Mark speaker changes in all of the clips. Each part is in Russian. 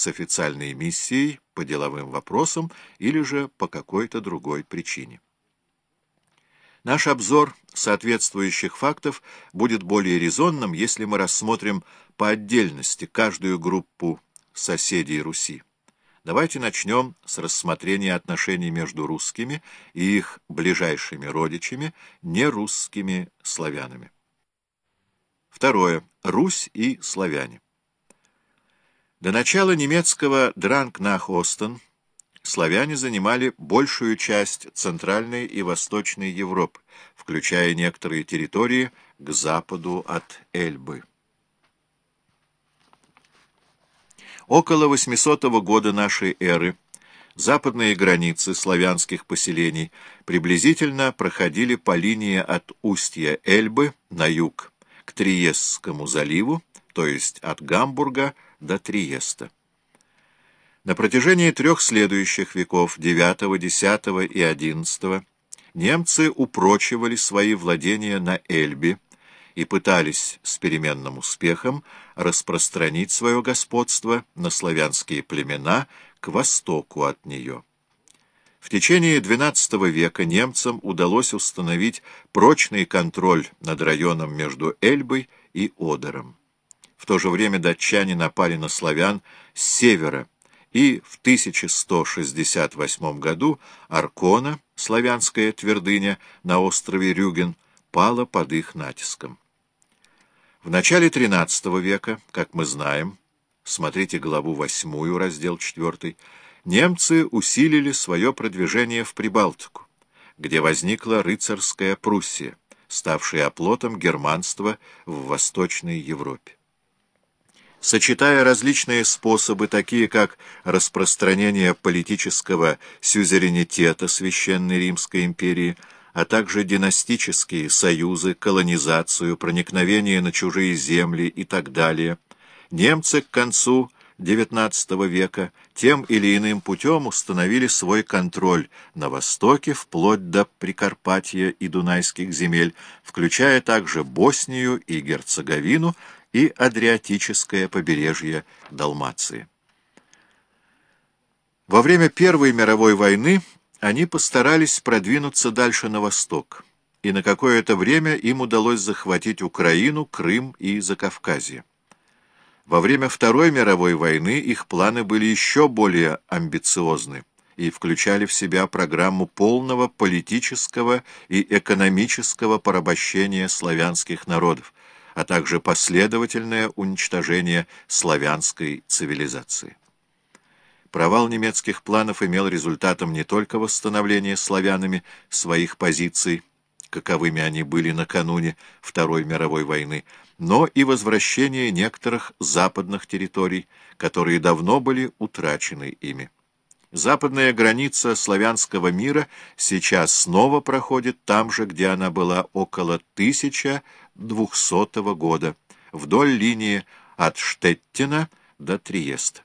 Speaker 1: с официальной миссией по деловым вопросам или же по какой-то другой причине. Наш обзор соответствующих фактов будет более резонным, если мы рассмотрим по отдельности каждую группу соседей Руси. Давайте начнем с рассмотрения отношений между русскими и их ближайшими родичами, нерусскими славянами. Второе. Русь и славяне. До начала немецкого Дранг-Нах-Остен славяне занимали большую часть Центральной и Восточной Европы, включая некоторые территории к западу от Эльбы. Около 800 года нашей эры западные границы славянских поселений приблизительно проходили по линии от устья Эльбы на юг к Триестскому заливу, то есть от Гамбурга до Триеста. На протяжении трех следующих веков, IX, X и XI, немцы упрочивали свои владения на Эльбе и пытались с переменным успехом распространить свое господство на славянские племена к востоку от нее. В течение XII века немцам удалось установить прочный контроль над районом между Эльбой и Одером. В то же время датчане напали на славян с севера, и в 1168 году Аркона, славянская твердыня на острове Рюген, пала под их натиском. В начале XIII века, как мы знаем, смотрите главу 8, раздел 4, немцы усилили свое продвижение в Прибалтику, где возникла рыцарская Пруссия, ставшая оплотом германства в Восточной Европе сочетая различные способы, такие как распространение политического сюзеренитета Священной Римской империи, а также династические союзы, колонизацию, проникновение на чужие земли и так далее, немцы к концу XIX века тем или иным путем установили свой контроль на Востоке вплоть до Прикарпатья и Дунайских земель, включая также Боснию и Герцеговину, и Адриатическое побережье Далмации. Во время Первой мировой войны они постарались продвинуться дальше на восток, и на какое-то время им удалось захватить Украину, Крым и Закавказье. Во время Второй мировой войны их планы были еще более амбициозны и включали в себя программу полного политического и экономического порабощения славянских народов, а также последовательное уничтожение славянской цивилизации. Провал немецких планов имел результатом не только восстановления славянами своих позиций, каковыми они были накануне Второй мировой войны, но и возвращение некоторых западных территорий, которые давно были утрачены ими. Западная граница славянского мира сейчас снова проходит там же, где она была около 1200 года, вдоль линии от Штеттина до Триеста.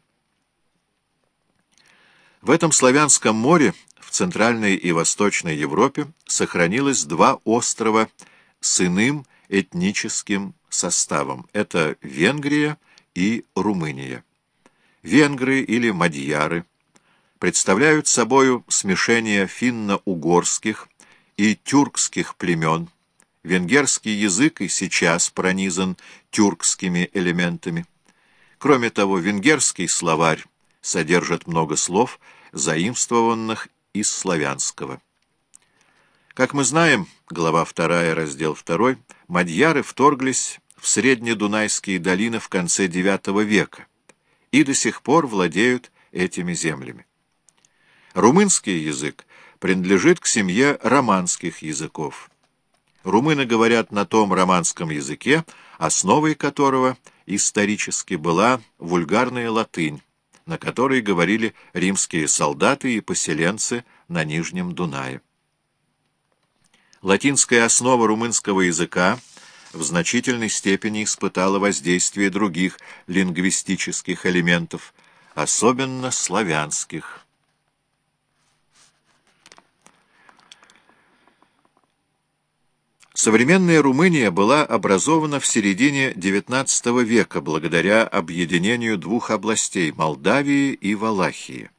Speaker 1: В этом славянском море в Центральной и Восточной Европе сохранилось два острова с иным этническим составом. Это Венгрия и Румыния. Венгры или мадьяры – представляют собою смешение финно-угорских и тюркских племен. Венгерский язык и сейчас пронизан тюркскими элементами. Кроме того, венгерский словарь содержит много слов, заимствованных из славянского. Как мы знаем, глава 2, раздел 2, мадьяры вторглись в среднедунайские долины в конце IX века и до сих пор владеют этими землями. Румынский язык принадлежит к семье романских языков. Румыны говорят на том романском языке, основой которого исторически была вульгарная латынь, на которой говорили римские солдаты и поселенцы на Нижнем Дунае. Латинская основа румынского языка в значительной степени испытала воздействие других лингвистических элементов, особенно славянских. Современная Румыния была образована в середине XIX века благодаря объединению двух областей – Молдавии и Валахии.